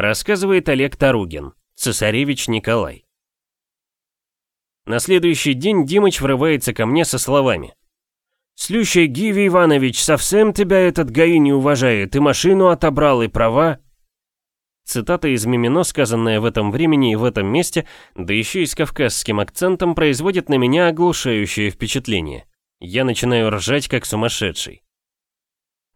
Рассказывает Олег Таругин, цесаревич Николай. На следующий день Димыч врывается ко мне со словами. «Слющай, Гиви Иванович, совсем тебя этот ГАИ не уважает, и машину отобрал, и права». Цитата из Мимино, сказанная в этом времени и в этом месте, да еще и с кавказским акцентом, производит на меня оглушающее впечатление. Я начинаю ржать, как сумасшедший.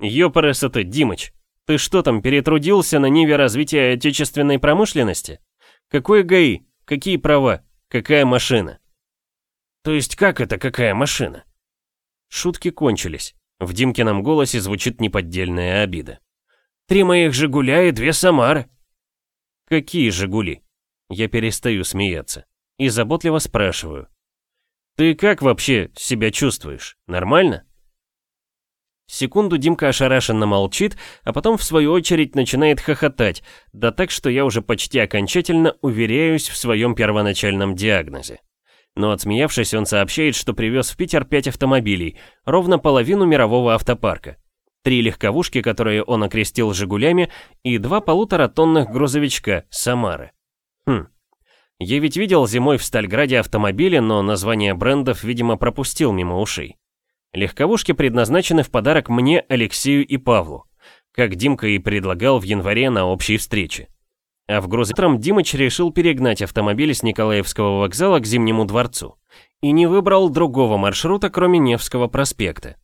Ёпарас это, Димыч, ты что там, перетрудился на ниве развития отечественной промышленности? Какой ГАИ? Какие права? Какая машина? То есть как это какая машина? Шутки кончились. В Димкином голосе звучит неподдельная обида. Три моих «Жигуля» и две «Самары». Какие «Жигули»? Я перестаю смеяться. И заботливо спрашиваю. Ты как вообще себя чувствуешь? Нормально? Секунду Димка ошарашенно молчит, а потом в свою очередь начинает хохотать, да так, что я уже почти окончательно уверяюсь в своем первоначальном диагнозе. Но отсмеявшись, он сообщает, что привез в Питер пять автомобилей, ровно половину мирового автопарка. Три легковушки, которые он окрестил «Жигулями», и два полуторатонных грузовичка «Самары». Хм. Я ведь видел зимой в Стальграде автомобили, но название брендов, видимо, пропустил мимо ушей. Легковушки предназначены в подарок мне, Алексею и Павлу, как Димка и предлагал в январе на общей встрече. А в грузотром Димыч решил перегнать автомобиль с Николаевского вокзала к Зимнему дворцу. И не выбрал другого маршрута, кроме Невского проспекта.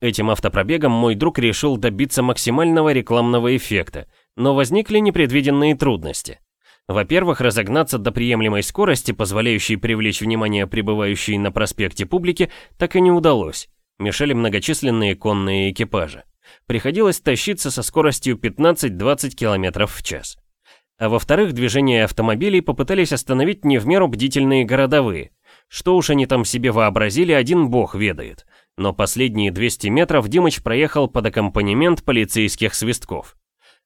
Этим автопробегом мой друг решил добиться максимального рекламного эффекта, но возникли непредвиденные трудности. Во-первых, разогнаться до приемлемой скорости, позволяющей привлечь внимание прибывающей на проспекте публики, так и не удалось мешали многочисленные конные экипажи. Приходилось тащиться со скоростью 15-20 км в час. А во-вторых, движение автомобилей попытались остановить не в меру бдительные городовые. Что уж они там себе вообразили, один бог ведает. Но последние 200 метров Димыч проехал под аккомпанемент полицейских свистков.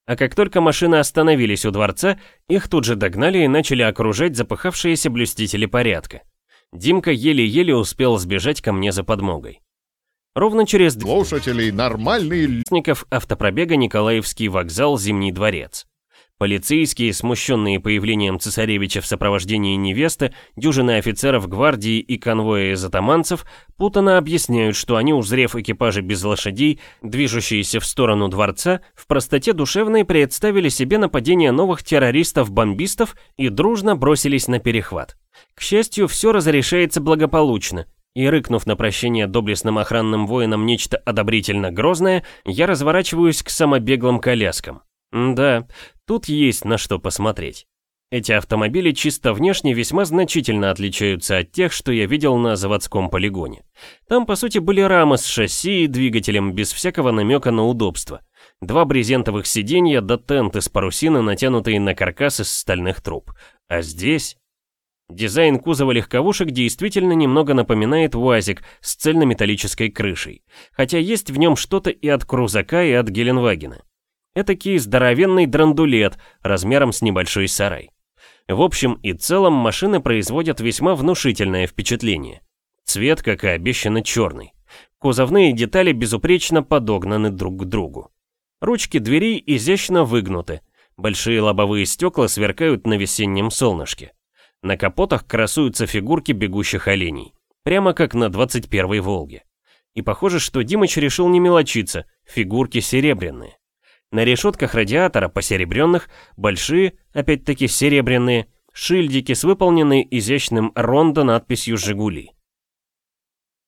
А как только машины остановились у дворца, их тут же догнали и начали окружать запыхавшиеся блюстители порядка. Димка еле-еле успел сбежать ко мне за подмогой. Ровно через слушателей нормальный автопробега Николаевский вокзал Зимний дворец. Полицейские, смущенные появлением цесаревича в сопровождении невесты, дюжины офицеров гвардии и конвоя из атаманцев путано объясняют, что они, узрев экипажи без лошадей, движущиеся в сторону дворца, в простоте душевной представили себе нападение новых террористов-бомбистов и дружно бросились на перехват. К счастью, все разрешается благополучно, и рыкнув на прощение доблестным охранным воинам нечто одобрительно грозное, я разворачиваюсь к самобеглым коляскам. Да, тут есть на что посмотреть. Эти автомобили чисто внешне весьма значительно отличаются от тех, что я видел на заводском полигоне. Там, по сути, были рамы с шасси и двигателем без всякого намека на удобство. Два брезентовых сиденья да тент из парусины, натянутые на каркас из стальных труб. А здесь... Дизайн кузова легковушек действительно немного напоминает УАЗик с цельнометаллической крышей, хотя есть в нем что-то и от Крузака, и от Геленвагена. Этакий здоровенный драндулет размером с небольшой сарай. В общем и целом машины производят весьма внушительное впечатление. Цвет, как и обещано, черный. Кузовные детали безупречно подогнаны друг к другу. Ручки дверей изящно выгнуты. Большие лобовые стекла сверкают на весеннем солнышке. На капотах красуются фигурки бегущих оленей. Прямо как на 21-й Волге. И похоже, что Димыч решил не мелочиться, фигурки серебряные. На решетках радиатора, посеребренных, большие, опять-таки серебряные, шильдики с выполненной изящным рондо надписью «Жигули».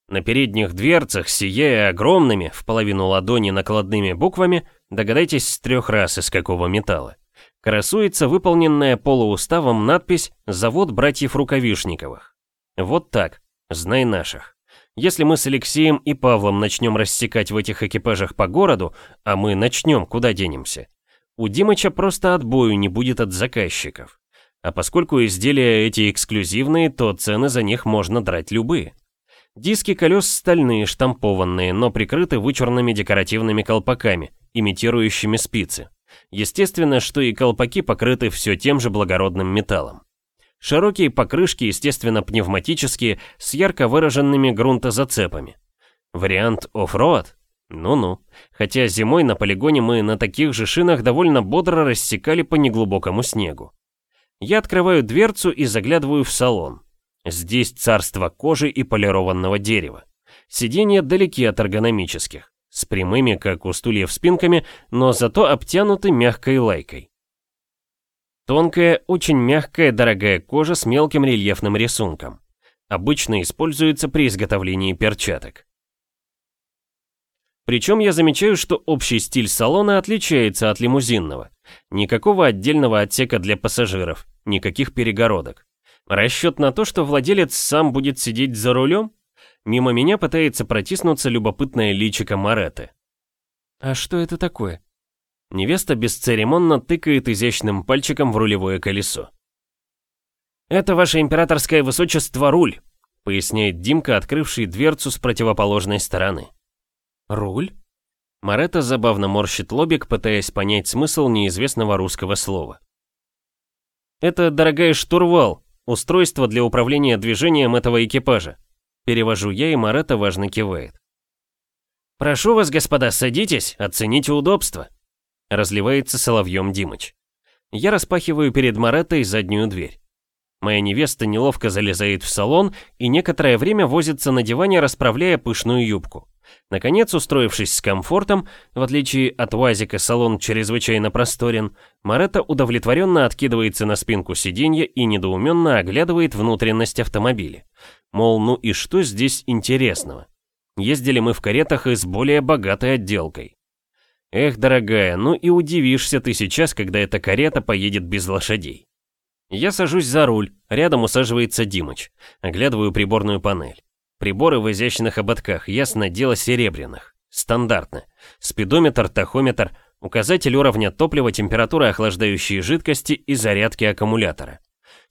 На передних дверцах, сияя огромными, в половину ладони накладными буквами, догадайтесь с трех раз из какого металла красуется выполненная полууставом надпись «Завод братьев Рукавишниковых». Вот так, знай наших. Если мы с Алексеем и Павлом начнем рассекать в этих экипажах по городу, а мы начнем, куда денемся, у Димыча просто отбою не будет от заказчиков. А поскольку изделия эти эксклюзивные, то цены за них можно драть любые. Диски колес стальные, штампованные, но прикрыты вычурными декоративными колпаками, имитирующими спицы. Естественно, что и колпаки покрыты все тем же благородным металлом. Широкие покрышки, естественно, пневматические, с ярко выраженными грунтозацепами. Вариант off-road? Ну-ну, хотя зимой на полигоне мы на таких же шинах довольно бодро рассекали по неглубокому снегу. Я открываю дверцу и заглядываю в салон. Здесь царство кожи и полированного дерева. Сиденья далеки от эргономических, с прямыми, как у стульев, спинками, но зато обтянуты мягкой лайкой. Тонкая, очень мягкая, дорогая кожа с мелким рельефным рисунком. Обычно используется при изготовлении перчаток. Причем я замечаю, что общий стиль салона отличается от лимузинного. Никакого отдельного отсека для пассажиров, никаких перегородок. Расчет на то, что владелец сам будет сидеть за рулем? Мимо меня пытается протиснуться любопытное личико Мареты. «А что это такое?» Невеста бесцеремонно тыкает изящным пальчиком в рулевое колесо. «Это ваше императорское высочество руль», поясняет Димка, открывший дверцу с противоположной стороны. «Руль?» Марета забавно морщит лобик, пытаясь понять смысл неизвестного русского слова. «Это, дорогая штурвал, устройство для управления движением этого экипажа. Перевожу я, и Марета важно кивает. «Прошу вас, господа, садитесь, оцените удобство», — разливается соловьем Димыч. Я распахиваю перед Маретой заднюю дверь. Моя невеста неловко залезает в салон и некоторое время возится на диване, расправляя пышную юбку. Наконец, устроившись с комфортом, в отличие от УАЗика салон чрезвычайно просторен, Марета удовлетворенно откидывается на спинку сиденья и недоуменно оглядывает внутренность автомобиля. Мол, ну и что здесь интересного? Ездили мы в каретах и с более богатой отделкой. Эх, дорогая, ну и удивишься ты сейчас, когда эта карета поедет без лошадей. Я сажусь за руль, рядом усаживается Димыч, оглядываю приборную панель. Приборы в изящных ободках, ясно дело серебряных. Стандартно. Спидометр, тахометр, указатель уровня топлива, температура охлаждающей жидкости и зарядки аккумулятора.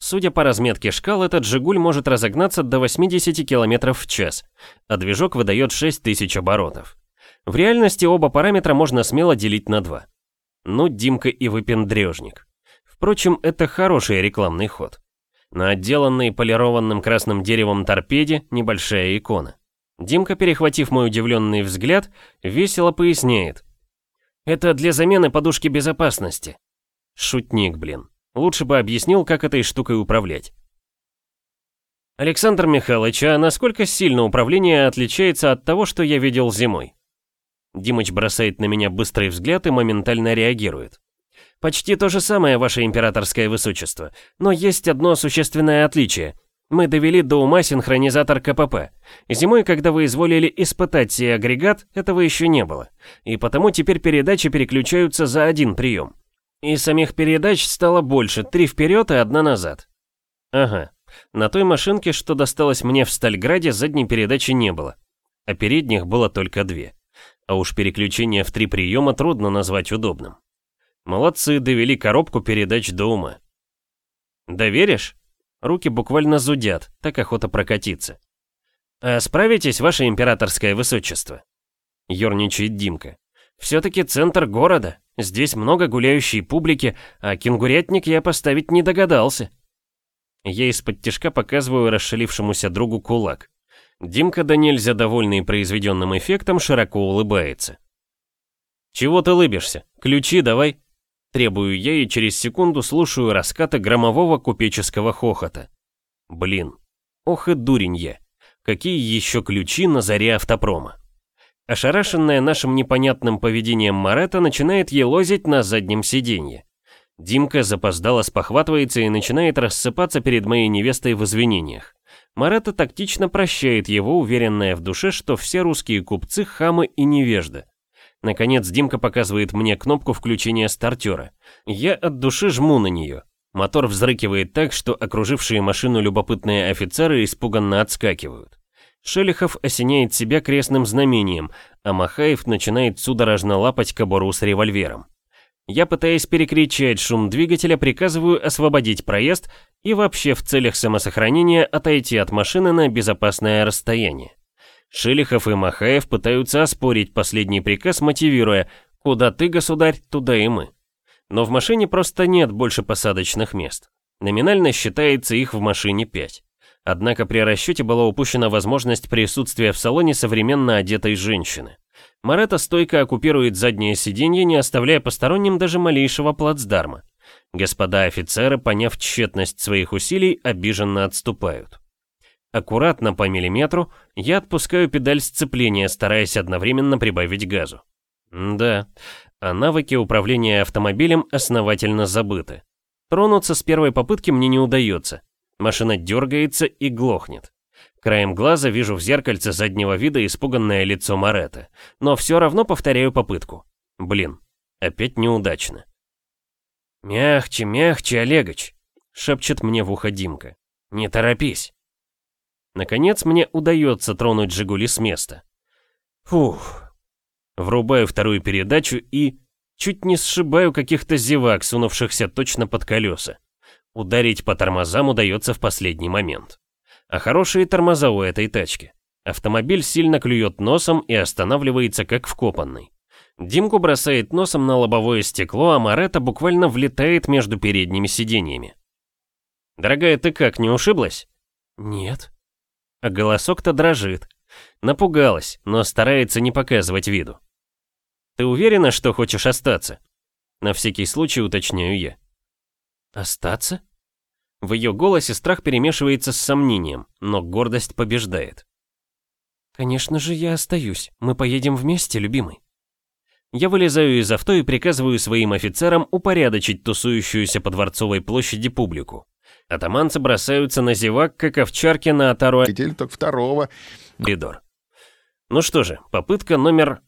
Судя по разметке шкал, этот «Жигуль» может разогнаться до 80 км в час, а движок выдает 6000 оборотов. В реальности оба параметра можно смело делить на два. Ну, Димка и выпендрежник. Впрочем, это хороший рекламный ход. На отделанной полированным красным деревом торпеде небольшая икона. Димка, перехватив мой удивленный взгляд, весело поясняет. «Это для замены подушки безопасности». Шутник, блин. Лучше бы объяснил, как этой штукой управлять. Александр Михайлович, а насколько сильно управление отличается от того, что я видел зимой? Димыч бросает на меня быстрый взгляд и моментально реагирует. Почти то же самое, ваше императорское высочество, но есть одно существенное отличие. Мы довели до ума синхронизатор КПП. Зимой, когда вы изволили испытать сей агрегат, этого еще не было. И потому теперь передачи переключаются за один прием. И самих передач стало больше, три вперед и одна назад. Ага, на той машинке, что досталось мне в Стальграде, задней передачи не было. А передних было только две. А уж переключение в три приема трудно назвать удобным. Молодцы, довели коробку передач до ума. Доверишь? Руки буквально зудят, так охота прокатиться. А справитесь, ваше императорское высочество? Ёрничает Димка. Все-таки центр города, здесь много гуляющей публики, а кенгурятник я поставить не догадался. Я из-под тишка показываю расшалившемуся другу кулак. Димка, да нельзя довольный произведенным эффектом, широко улыбается. «Чего ты лыбишься? Ключи давай!» Требую я и через секунду слушаю раскаты громового купеческого хохота. Блин, ох и дурень я. Какие еще ключи на заре автопрома? Ошарашенная нашим непонятным поведением Марета начинает елозить на заднем сиденье. Димка запоздало спохватывается и начинает рассыпаться перед моей невестой в извинениях. Марета тактично прощает его, уверенная в душе, что все русские купцы хамы и невежды. Наконец Димка показывает мне кнопку включения стартера. Я от души жму на нее. Мотор взрыкивает так, что окружившие машину любопытные офицеры испуганно отскакивают. Шелихов осеняет себя крестным знамением, а Махаев начинает судорожно лапать кобуру с револьвером. Я, пытаясь перекричать шум двигателя, приказываю освободить проезд и вообще в целях самосохранения отойти от машины на безопасное расстояние. Шелихов и Махаев пытаются оспорить последний приказ, мотивируя «Куда ты, государь, туда и мы». Но в машине просто нет больше посадочных мест. Номинально считается их в машине 5. Однако при расчете была упущена возможность присутствия в салоне современно одетой женщины. Марета стойко оккупирует заднее сиденье, не оставляя посторонним даже малейшего плацдарма. Господа офицеры, поняв тщетность своих усилий, обиженно отступают. Аккуратно по миллиметру я отпускаю педаль сцепления, стараясь одновременно прибавить газу. да, а навыки управления автомобилем основательно забыты. Тронуться с первой попытки мне не удается. Машина дергается и глохнет. Краем глаза вижу в зеркальце заднего вида испуганное лицо Марета, но все равно повторяю попытку. Блин, опять неудачно. «Мягче, мягче, Олегович!» — шепчет мне в ухо Димка. «Не торопись!» Наконец мне удается тронуть «Жигули» с места. Фух. Врубаю вторую передачу и... Чуть не сшибаю каких-то зевак, сунувшихся точно под колеса. Ударить по тормозам удается в последний момент. А хорошие тормоза у этой тачки. Автомобиль сильно клюет носом и останавливается как вкопанный. Димку бросает носом на лобовое стекло, а Марета буквально влетает между передними сиденьями. «Дорогая, ты как, не ушиблась?» «Нет», а голосок-то дрожит. Напугалась, но старается не показывать виду. «Ты уверена, что хочешь остаться?» На всякий случай уточняю я. «Остаться?» В ее голосе страх перемешивается с сомнением, но гордость побеждает. «Конечно же я остаюсь. Мы поедем вместе, любимый». Я вылезаю из авто и приказываю своим офицерам упорядочить тусующуюся по Дворцовой площади публику. Атаманцы бросаются на зевак, как овчарки на отару... Летели только второго. Коридор. Ну что же, попытка номер...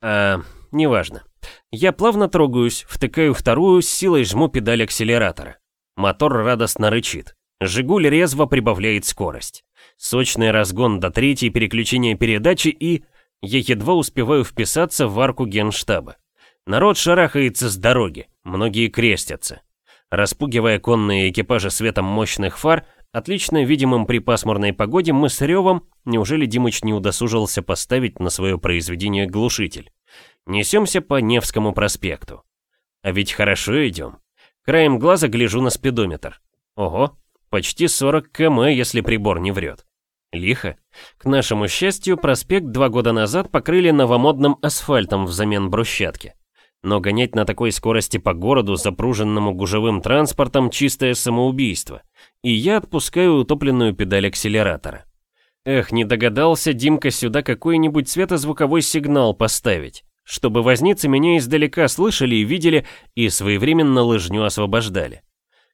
А, неважно. Я плавно трогаюсь, втыкаю вторую, с силой жму педаль акселератора. Мотор радостно рычит. Жигуль резво прибавляет скорость. Сочный разгон до третьей переключения передачи и... Я едва успеваю вписаться в арку генштаба. Народ шарахается с дороги, многие крестятся. Распугивая конные экипажи светом мощных фар, отлично видимым при пасмурной погоде, мы с ревом, неужели Димыч не удосужился поставить на свое произведение глушитель? Несемся по Невскому проспекту. А ведь хорошо идем. Краем глаза гляжу на спидометр. Ого, почти 40 км, если прибор не врет. Лихо. К нашему счастью, проспект два года назад покрыли новомодным асфальтом взамен брусчатки. Но гонять на такой скорости по городу, запруженному гужевым транспортом, чистое самоубийство. И я отпускаю утопленную педаль акселератора. Эх, не догадался Димка сюда какой-нибудь светозвуковой сигнал поставить, чтобы возницы меня издалека слышали и видели, и своевременно лыжню освобождали.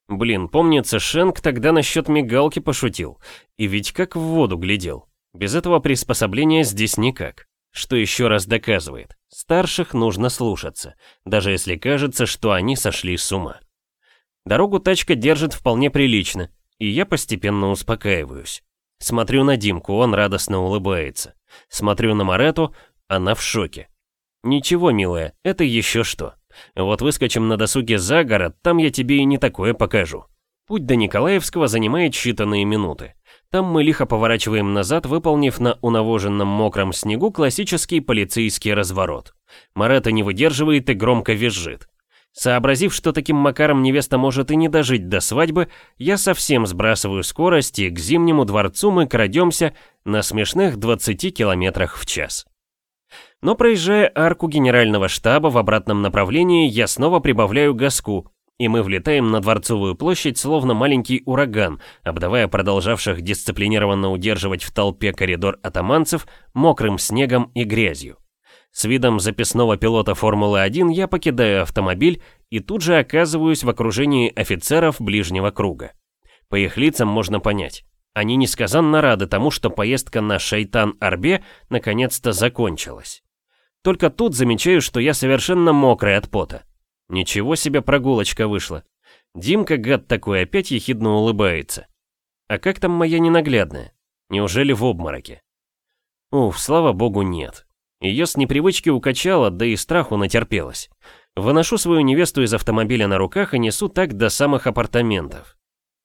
Блин, помнится, Шенк тогда насчет мигалки пошутил, и ведь как в воду глядел. Без этого приспособления здесь никак. Что еще раз доказывает, старших нужно слушаться, даже если кажется, что они сошли с ума. Дорогу тачка держит вполне прилично, и я постепенно успокаиваюсь. Смотрю на Димку, он радостно улыбается. Смотрю на Марету, она в шоке. Ничего, милая, это еще что. Вот выскочим на досуге за город, там я тебе и не такое покажу. Путь до Николаевского занимает считанные минуты. Там мы лихо поворачиваем назад, выполнив на унавоженном мокром снегу классический полицейский разворот. Марета не выдерживает и громко визжит. Сообразив, что таким макаром невеста может и не дожить до свадьбы, я совсем сбрасываю скорость и к Зимнему дворцу мы крадемся на смешных 20 километрах в час. Но проезжая арку генерального штаба в обратном направлении, я снова прибавляю газку, и мы влетаем на Дворцовую площадь словно маленький ураган, обдавая продолжавших дисциплинированно удерживать в толпе коридор атаманцев мокрым снегом и грязью. С видом записного пилота Формулы-1 я покидаю автомобиль и тут же оказываюсь в окружении офицеров ближнего круга. По их лицам можно понять. Они несказанно рады тому, что поездка на Шайтан-Арбе наконец-то закончилась. Только тут замечаю, что я совершенно мокрый от пота. Ничего себе прогулочка вышла. Димка, гад такой, опять ехидно улыбается. А как там моя ненаглядная? Неужели в обмороке? Уф, слава богу, нет. Ее с непривычки укачало, да и страху натерпелась. Выношу свою невесту из автомобиля на руках и несу так до самых апартаментов.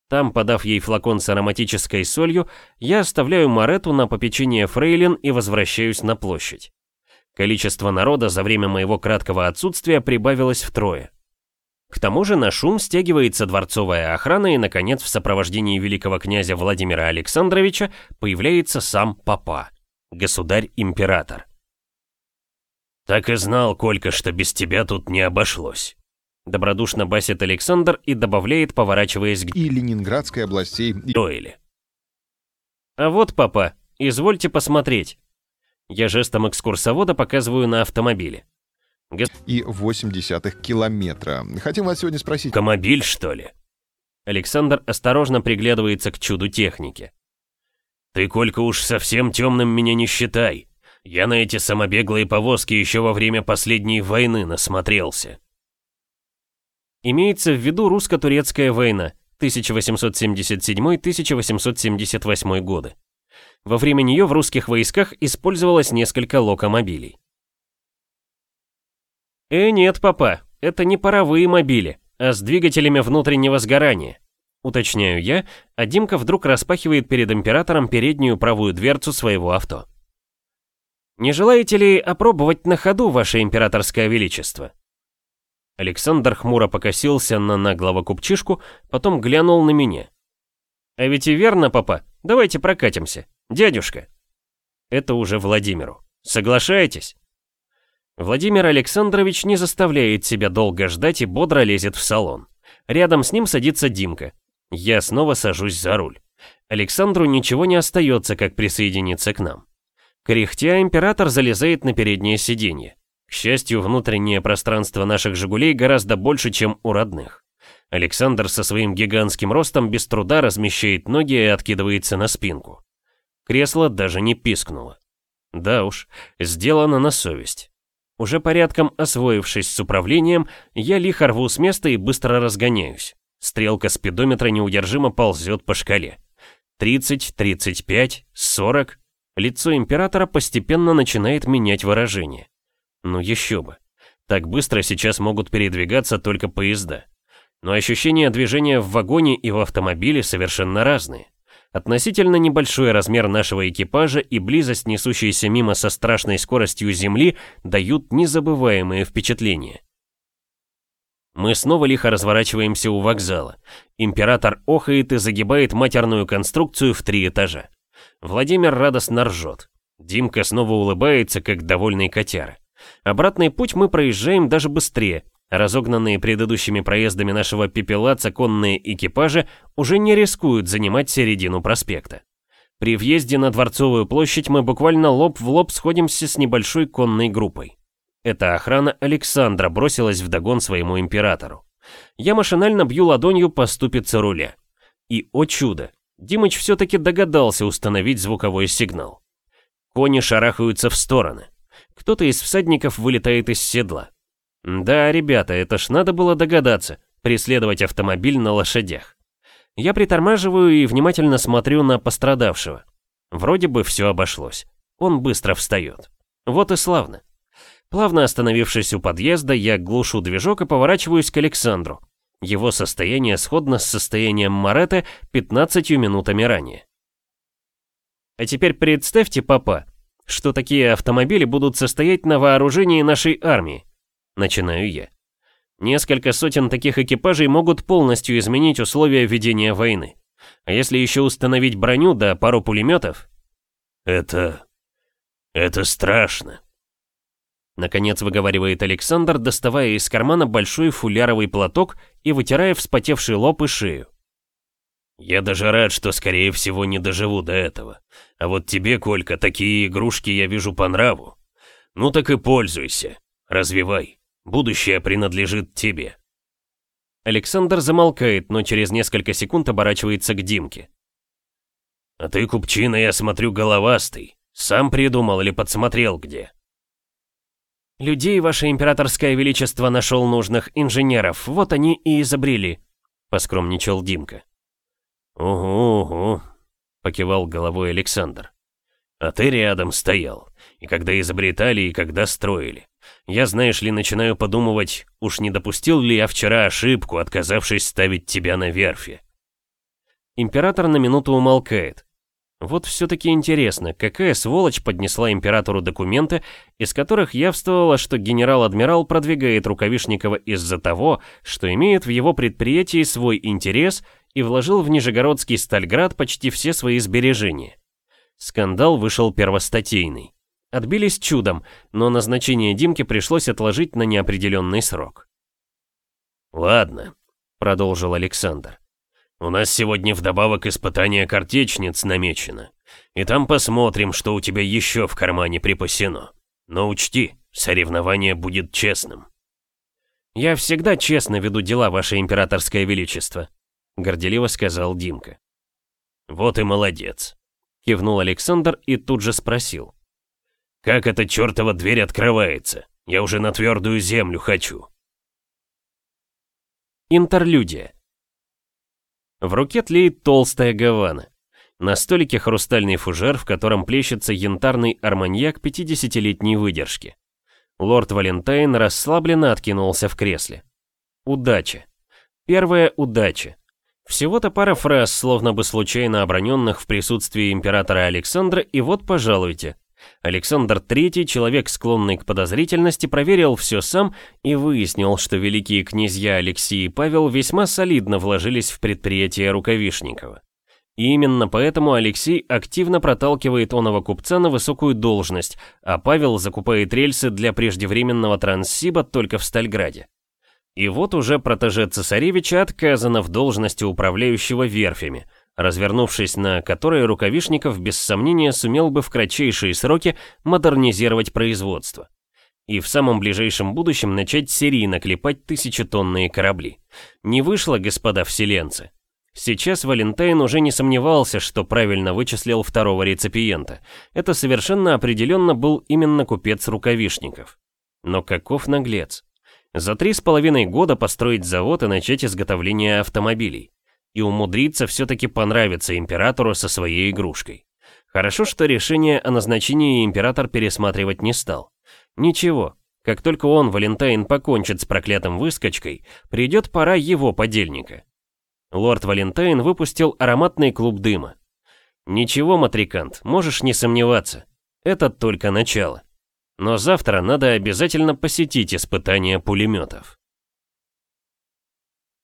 Там, подав ей флакон с ароматической солью, я оставляю Марету на попечение фрейлин и возвращаюсь на площадь. Количество народа за время моего краткого отсутствия прибавилось втрое. К тому же на шум стягивается дворцовая охрана и, наконец, в сопровождении великого князя Владимира Александровича появляется сам папа, государь-император. «Так и знал, Колька, что без тебя тут не обошлось». Добродушно басит Александр и добавляет, поворачиваясь к И Ленинградской областей, Дойле. «А вот, папа, извольте посмотреть». Я жестом экскурсовода показываю на автомобиле. и 0,8 километра. Хотим вас сегодня спросить, «Коммобиль, что ли?» Александр осторожно приглядывается к чуду техники. «Ты, Колька, уж совсем темным меня не считай. Я на эти самобеглые повозки еще во время последней войны насмотрелся». Имеется в виду русско-турецкая война 1877-1878 годы. Во время нее в русских войсках использовалось несколько локомобилей. «Э, нет, папа, это не паровые мобили, а с двигателями внутреннего сгорания», уточняю я, а Димка вдруг распахивает перед императором переднюю правую дверцу своего авто. «Не желаете ли опробовать на ходу, ваше императорское величество?» Александр хмуро покосился на наглого купчишку, потом глянул на меня. «А ведь и верно, папа, давайте прокатимся. Дядюшка!» Это уже Владимиру. «Соглашаетесь?» Владимир Александрович не заставляет себя долго ждать и бодро лезет в салон. Рядом с ним садится Димка. Я снова сажусь за руль. Александру ничего не остается, как присоединиться к нам. Кряхтя, император залезает на переднее сиденье. К счастью, внутреннее пространство наших «Жигулей» гораздо больше, чем у родных. Александр со своим гигантским ростом без труда размещает ноги и откидывается на спинку. Кресло даже не пискнуло. Да уж, сделано на совесть. Уже порядком освоившись с управлением, я лихо рву с места и быстро разгоняюсь. Стрелка спидометра неудержимо ползет по шкале. 30, 35, 40. Лицо императора постепенно начинает менять выражение. Ну еще бы. Так быстро сейчас могут передвигаться только поезда. Но ощущения движения в вагоне и в автомобиле совершенно разные. Относительно небольшой размер нашего экипажа и близость, несущейся мимо со страшной скоростью Земли, дают незабываемые впечатления. Мы снова лихо разворачиваемся у вокзала. Император охает и загибает матерную конструкцию в три этажа. Владимир радостно ржет. Димка снова улыбается, как довольный котяра. Обратный путь мы проезжаем даже быстрее. Разогнанные предыдущими проездами нашего пепелаца конные экипажи уже не рискуют занимать середину проспекта. При въезде на Дворцовую площадь мы буквально лоб в лоб сходимся с небольшой конной группой. Эта охрана Александра бросилась вдогон своему императору. Я машинально бью ладонью по ступице руля. И, о чудо, Димыч все-таки догадался установить звуковой сигнал. Кони шарахаются в стороны. Кто-то из всадников вылетает из седла. Да, ребята, это ж надо было догадаться, преследовать автомобиль на лошадях. Я притормаживаю и внимательно смотрю на пострадавшего. Вроде бы все обошлось. Он быстро встает. Вот и славно. Плавно остановившись у подъезда, я глушу движок и поворачиваюсь к Александру. Его состояние сходно с состоянием Марета 15 минутами ранее. А теперь представьте, папа, что такие автомобили будут состоять на вооружении нашей армии. Начинаю я. Несколько сотен таких экипажей могут полностью изменить условия ведения войны. А если еще установить броню да пару пулеметов? Это... это страшно. Наконец выговаривает Александр, доставая из кармана большой фуляровый платок и вытирая вспотевший лоб и шею. Я даже рад, что скорее всего не доживу до этого. А вот тебе, Колька, такие игрушки я вижу по нраву. Ну так и пользуйся. Развивай. Будущее принадлежит тебе. Александр замолкает, но через несколько секунд оборачивается к Димке. А ты, купчина, я смотрю, головастый. Сам придумал или подсмотрел где? Людей, ваше императорское величество, нашел нужных инженеров. Вот они и изобрели, поскромничал Димка. «Угу, угу», — покивал головой Александр. «А ты рядом стоял. И когда изобретали, и когда строили. Я, знаешь ли, начинаю подумывать, уж не допустил ли я вчера ошибку, отказавшись ставить тебя на верфи». Император на минуту умолкает. Вот все-таки интересно, какая сволочь поднесла императору документы, из которых явствовало, что генерал-адмирал продвигает Рукавишникова из-за того, что имеет в его предприятии свой интерес и вложил в Нижегородский Стальград почти все свои сбережения. Скандал вышел первостатейный. Отбились чудом, но назначение Димки пришлось отложить на неопределенный срок. «Ладно», — продолжил Александр. «У нас сегодня вдобавок испытание картечниц намечено. И там посмотрим, что у тебя еще в кармане припасено. Но учти, соревнование будет честным». «Я всегда честно веду дела, Ваше Императорское Величество», — горделиво сказал Димка. «Вот и молодец», — кивнул Александр и тут же спросил. «Как эта чертова дверь открывается? Я уже на твердую землю хочу». Интерлюдия. В руке тлеет толстая гавана. На столике хрустальный фужер, в котором плещется янтарный арманьяк 50-летней выдержки. Лорд Валентайн расслабленно откинулся в кресле. Удача. Первая удача. Всего-то пара фраз, словно бы случайно оброненных в присутствии императора Александра, и вот, пожалуйте. Александр III, человек склонный к подозрительности, проверил все сам и выяснил, что великие князья Алексей и Павел весьма солидно вложились в предприятие Рукавишникова. И именно поэтому Алексей активно проталкивает оного купца на высокую должность, а Павел закупает рельсы для преждевременного транссиба только в Стальграде. И вот уже протеже цесаревича отказано в должности управляющего верфями, развернувшись на которой Рукавишников без сомнения сумел бы в кратчайшие сроки модернизировать производство. И в самом ближайшем будущем начать серийно клепать тысячетонные корабли. Не вышло, господа вселенцы. Сейчас Валентайн уже не сомневался, что правильно вычислил второго реципиента. Это совершенно определенно был именно купец рукавишников. Но каков наглец. За три с половиной года построить завод и начать изготовление автомобилей. И умудриться все-таки понравиться императору со своей игрушкой. Хорошо, что решение о назначении император пересматривать не стал. Ничего, как только он, Валентайн, покончит с проклятым выскочкой, придет пора его подельника. Лорд Валентайн выпустил ароматный клуб дыма. «Ничего, Матрикант, можешь не сомневаться. Это только начало. Но завтра надо обязательно посетить испытания пулеметов».